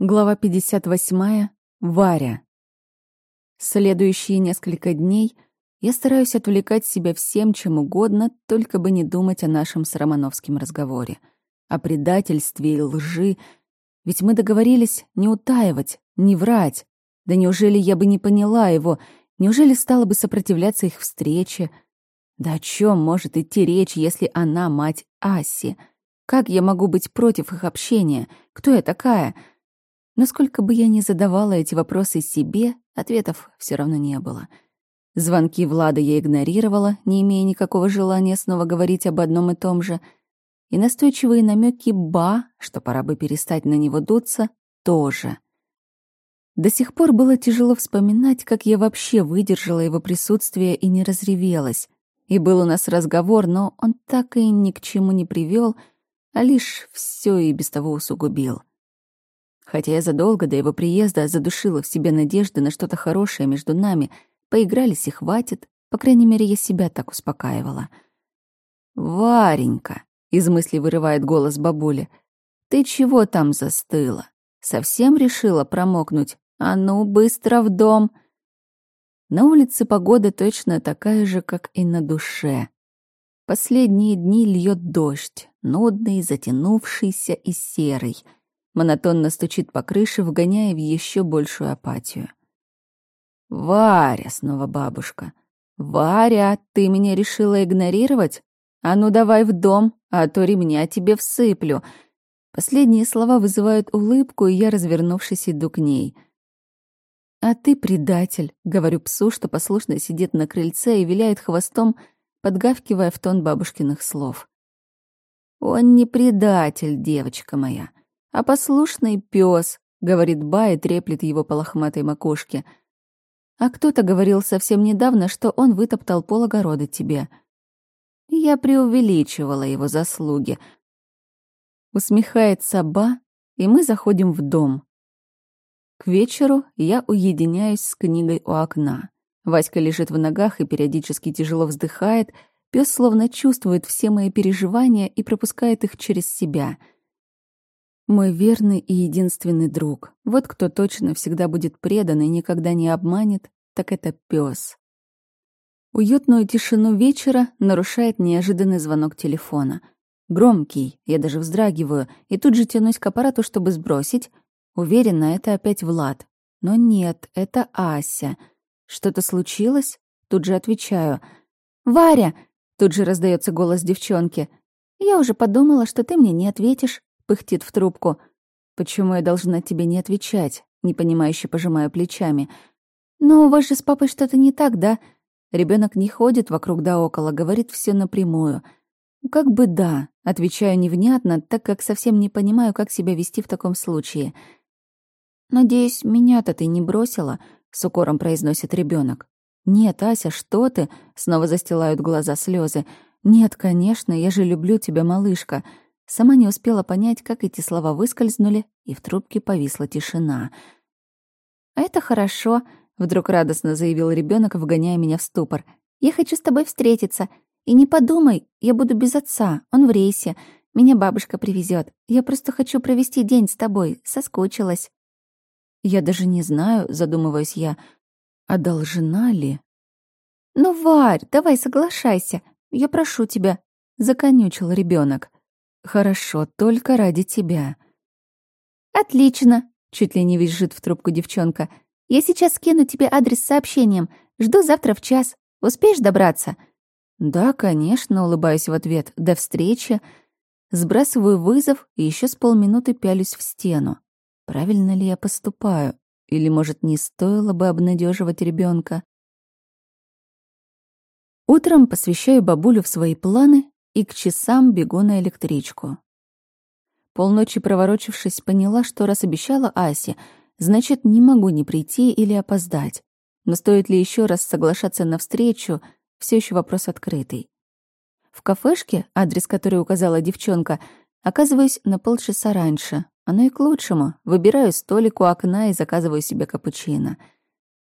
Глава 58. Варя. Следующие несколько дней я стараюсь отвлекать себя всем, чем угодно, только бы не думать о нашем с Романовским разговоре. О предательстве и лжи. Ведь мы договорились не утаивать, не врать. Да неужели я бы не поняла его? Неужели стала бы сопротивляться их встрече? Да о чем может идти речь, если она мать Аси? Как я могу быть против их общения? Кто я такая? — но сколько бы я ни задавала эти вопросы себе, ответов все равно не было. Звонки Влада я игнорировала, не имея никакого желания снова говорить об одном и том же. И настойчивые намеки Ба, что пора бы перестать на него дуться, тоже. До сих пор было тяжело вспоминать, как я вообще выдержала его присутствие и не разревелась. И был у нас разговор, но он так и ни к чему не привел, а лишь все и без того усугубил. Хотя я задолго до его приезда задушила в себе надежды на что-то хорошее между нами, поигрались и хватит, по крайней мере, я себя так успокаивала. «Варенька!» — из мысли вырывает голос бабули. «Ты чего там застыла? Совсем решила промокнуть? А ну, быстро в дом!» На улице погода точно такая же, как и на душе. Последние дни льет дождь, нудный, затянувшийся и серый — монотонно стучит по крыше, вгоняя в еще большую апатию. «Варя!» — снова бабушка. «Варя, ты меня решила игнорировать? А ну давай в дом, а то ремня тебе всыплю!» Последние слова вызывают улыбку, и я, развернувшись, иду к ней. «А ты предатель», — говорю псу, что послушно сидит на крыльце и виляет хвостом, подгавкивая в тон бабушкиных слов. «Он не предатель, девочка моя а послушный пес, говорит Ба и треплет его по лохматой макушке. А кто-то говорил совсем недавно, что он вытоптал пол огорода тебе. Я преувеличивала его заслуги. Усмехается Ба, и мы заходим в дом. К вечеру я уединяюсь с книгой у окна. Васька лежит в ногах и периодически тяжело вздыхает. Пес словно чувствует все мои переживания и пропускает их через себя — мой верный и единственный друг. Вот кто точно всегда будет предан и никогда не обманет, так это пес. Уютную тишину вечера нарушает неожиданный звонок телефона. Громкий, я даже вздрагиваю, и тут же тянусь к аппарату, чтобы сбросить. Уверена, это опять Влад. Но нет, это Ася. Что-то случилось? Тут же отвечаю. «Варя!» — тут же раздается голос девчонки. «Я уже подумала, что ты мне не ответишь пыхтит в трубку. «Почему я должна тебе не отвечать?» непонимающе пожимая плечами. «Но у вас же с папой что-то не так, да?» Ребенок не ходит вокруг да около, говорит все напрямую. «Как бы да», отвечаю невнятно, так как совсем не понимаю, как себя вести в таком случае. «Надеюсь, меня-то ты не бросила?» — с укором произносит ребенок. «Нет, Ася, что ты?» — снова застилают глаза слезы. «Нет, конечно, я же люблю тебя, малышка». Сама не успела понять, как эти слова выскользнули, и в трубке повисла тишина. «А это хорошо», — вдруг радостно заявил ребенок, вгоняя меня в ступор. «Я хочу с тобой встретиться. И не подумай, я буду без отца, он в рейсе. Меня бабушка привезет. Я просто хочу провести день с тобой, соскучилась». «Я даже не знаю», — задумываюсь я, — «а должна ли?» «Ну, Варь, давай соглашайся. Я прошу тебя», — законючил ребенок. Хорошо, только ради тебя. Отлично, чуть ли не визжит в трубку девчонка. Я сейчас скину тебе адрес с сообщением. Жду завтра в час. Успеешь добраться? Да, конечно, улыбаюсь в ответ. До встречи. Сбрасываю вызов и еще с полминуты пялюсь в стену. Правильно ли я поступаю? Или, может, не стоило бы обнадеживать ребенка? Утром посвящаю бабулю в свои планы и к часам бегу на электричку. Полночи проворочившись, поняла, что раз обещала Асе, значит, не могу не прийти или опоздать. Но стоит ли еще раз соглашаться на встречу, все еще вопрос открытый. В кафешке, адрес которой указала девчонка, оказываюсь на полчаса раньше. Оно и к лучшему. Выбираю столик у окна и заказываю себе капучино —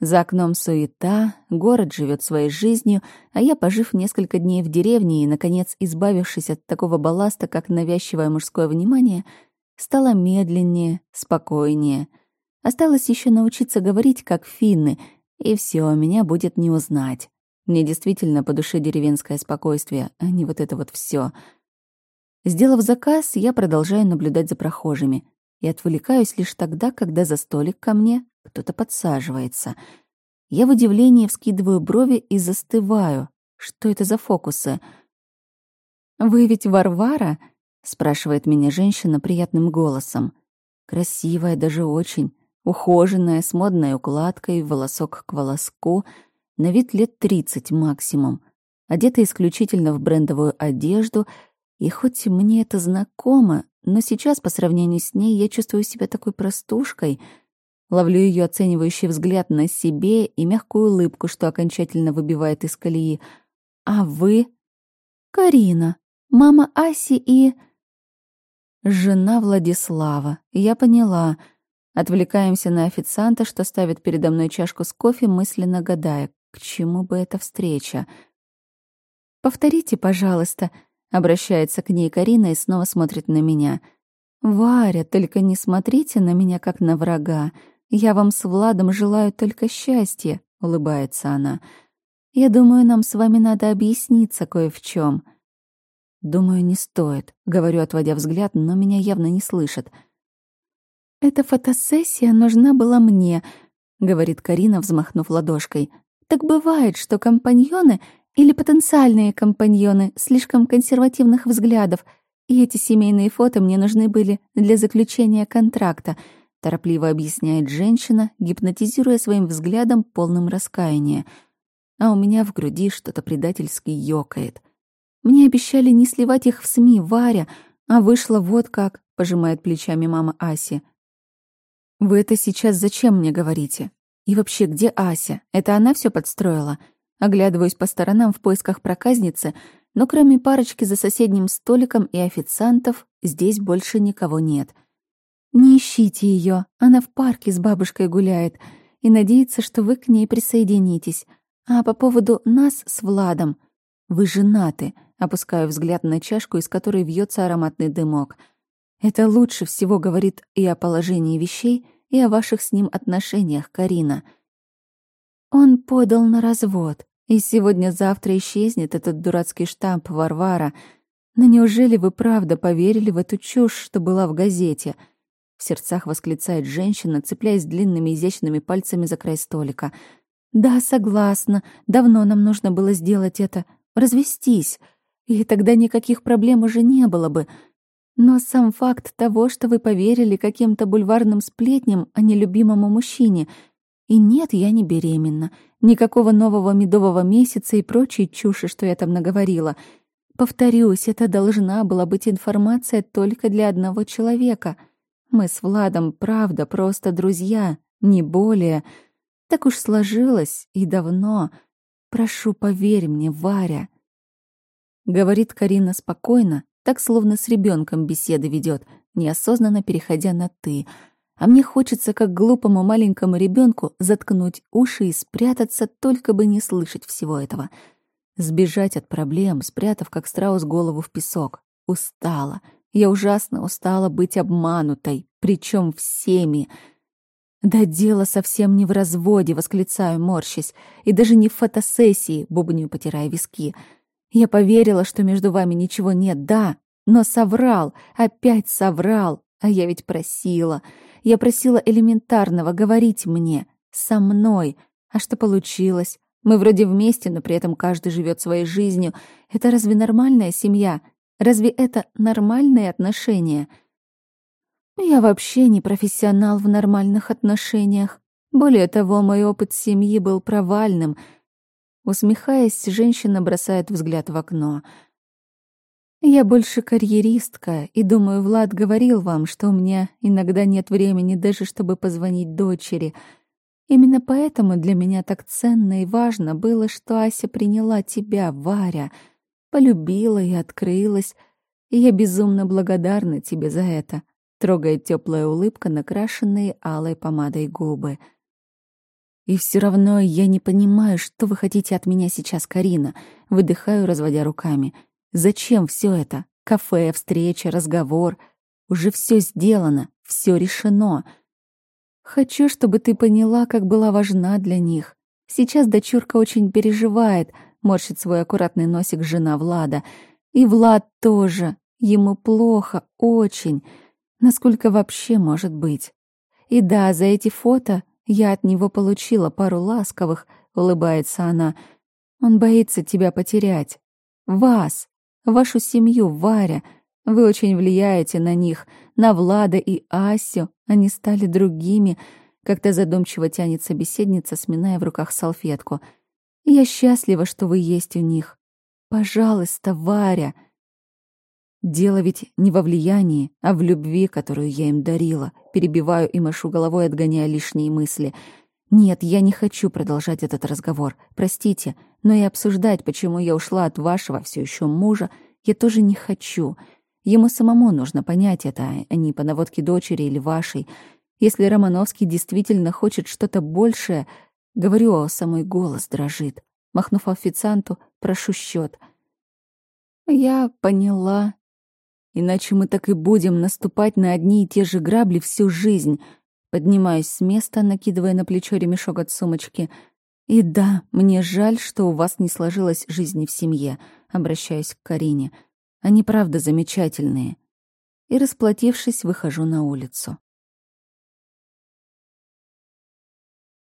за окном суета, город живет своей жизнью, а я, пожив несколько дней в деревне и, наконец, избавившись от такого балласта, как навязчивое мужское внимание, Стала медленнее, спокойнее. Осталось еще научиться говорить как финны, и все, меня будет не узнать. Мне действительно по душе деревенское спокойствие, а не вот это вот все. Сделав заказ, я продолжаю наблюдать за прохожими и отвлекаюсь лишь тогда, когда за столик ко мне кто-то подсаживается. Я в удивлении вскидываю брови и застываю. Что это за фокусы? «Вы ведь Варвара?» — спрашивает меня женщина приятным голосом. Красивая даже очень, ухоженная, с модной укладкой, волосок к волоску, на вид лет тридцать максимум, одета исключительно в брендовую одежду, и хоть мне это знакомо, но сейчас по сравнению с ней я чувствую себя такой простушкой — Ловлю ее оценивающий взгляд на себе и мягкую улыбку, что окончательно выбивает из колеи. «А вы?» «Карина, мама Аси и...» «Жена Владислава. Я поняла». Отвлекаемся на официанта, что ставит передо мной чашку с кофе, мысленно гадая, к чему бы эта встреча. «Повторите, пожалуйста», — обращается к ней Карина и снова смотрит на меня. «Варя, только не смотрите на меня, как на врага. «Я вам с Владом желаю только счастья», — улыбается она. «Я думаю, нам с вами надо объясниться кое в чем. «Думаю, не стоит», — говорю, отводя взгляд, но меня явно не слышат. «Эта фотосессия нужна была мне», — говорит Карина, взмахнув ладошкой. «Так бывает, что компаньоны или потенциальные компаньоны слишком консервативных взглядов, и эти семейные фото мне нужны были для заключения контракта — торопливо объясняет женщина, гипнотизируя своим взглядом полным раскаяния. А у меня в груди что-то предательски ёкает. Мне обещали не сливать их в СМИ, Варя, а вышло вот как, пожимает плечами мама Аси. Вы это сейчас зачем мне говорите? И вообще, где Ася? Это она все подстроила? Оглядываюсь по сторонам в поисках проказницы, но кроме парочки за соседним столиком и официантов, здесь больше никого нет — не ищите ее, она в парке с бабушкой гуляет и надеется, что вы к ней присоединитесь. А по поводу нас с Владом, вы женаты, опускаю взгляд на чашку, из которой вьется ароматный дымок. Это лучше всего говорит и о положении вещей, и о ваших с ним отношениях, Карина. Он подал на развод, и сегодня-завтра исчезнет этот дурацкий штамп Варвара. Но неужели вы правда поверили в эту чушь, что была в газете — в сердцах восклицает женщина, цепляясь длинными изящными пальцами за край столика. «Да, согласна. Давно нам нужно было сделать это. Развестись. И тогда никаких проблем уже не было бы. Но сам факт того, что вы поверили каким-то бульварным сплетням, а не любимому мужчине. И нет, я не беременна. Никакого нового медового месяца и прочей чуши, что я там наговорила. Повторюсь, это должна была быть информация только для одного человека — мы с Владом, правда, просто друзья, не более. Так уж сложилось и давно. Прошу, поверь мне, Варя. Говорит Карина спокойно, так словно с ребенком беседы ведет, неосознанно переходя на «ты». А мне хочется, как глупому маленькому ребенку, заткнуть уши и спрятаться, только бы не слышать всего этого. Сбежать от проблем, спрятав, как страус, голову в песок. Устала. Я ужасно устала быть обманутой, причем всеми. Да дело совсем не в разводе, восклицаю, морщись, и даже не в фотосессии, бубню, потирая виски. Я поверила, что между вами ничего нет, да, но соврал, опять соврал, а я ведь просила. Я просила элементарного говорить мне, со мной. А что получилось? Мы вроде вместе, но при этом каждый живет своей жизнью. Это разве нормальная семья? Разве это нормальные отношения? Я вообще не профессионал в нормальных отношениях. Более того, мой опыт семьи был провальным. Усмехаясь, женщина бросает взгляд в окно. Я больше карьеристка, и думаю, Влад говорил вам, что у меня иногда нет времени даже, чтобы позвонить дочери. Именно поэтому для меня так ценно и важно было, что Ася приняла тебя, Варя — полюбила и открылась, и я безумно благодарна тебе за это», трогает теплая улыбка, накрашенные алой помадой губы. «И все равно я не понимаю, что вы хотите от меня сейчас, Карина», выдыхаю, разводя руками. «Зачем все это? Кафе, встреча, разговор. Уже все сделано, все решено. Хочу, чтобы ты поняла, как была важна для них. Сейчас дочурка очень переживает, морщит свой аккуратный носик жена Влада. И Влад тоже. Ему плохо, очень. Насколько вообще может быть? И да, за эти фото я от него получила пару ласковых, улыбается она. Он боится тебя потерять. Вас, вашу семью, Варя. Вы очень влияете на них, на Влада и Асю. Они стали другими. Как-то задумчиво тянет собеседница, сминая в руках салфетку. Я счастлива, что вы есть у них. Пожалуйста, Варя. Дело ведь не во влиянии, а в любви, которую я им дарила. Перебиваю и машу головой, отгоняя лишние мысли. Нет, я не хочу продолжать этот разговор. Простите, но и обсуждать, почему я ушла от вашего все еще мужа, я тоже не хочу. Ему самому нужно понять это, а не по наводке дочери или вашей. Если Романовский действительно хочет что-то большее, говорю, а самый голос дрожит. Махнув официанту, прошу счет. Я поняла. Иначе мы так и будем наступать на одни и те же грабли всю жизнь. Поднимаюсь с места, накидывая на плечо ремешок от сумочки. И да, мне жаль, что у вас не сложилась жизнь в семье. Обращаюсь к Карине. Они правда замечательные. И, расплатившись, выхожу на улицу.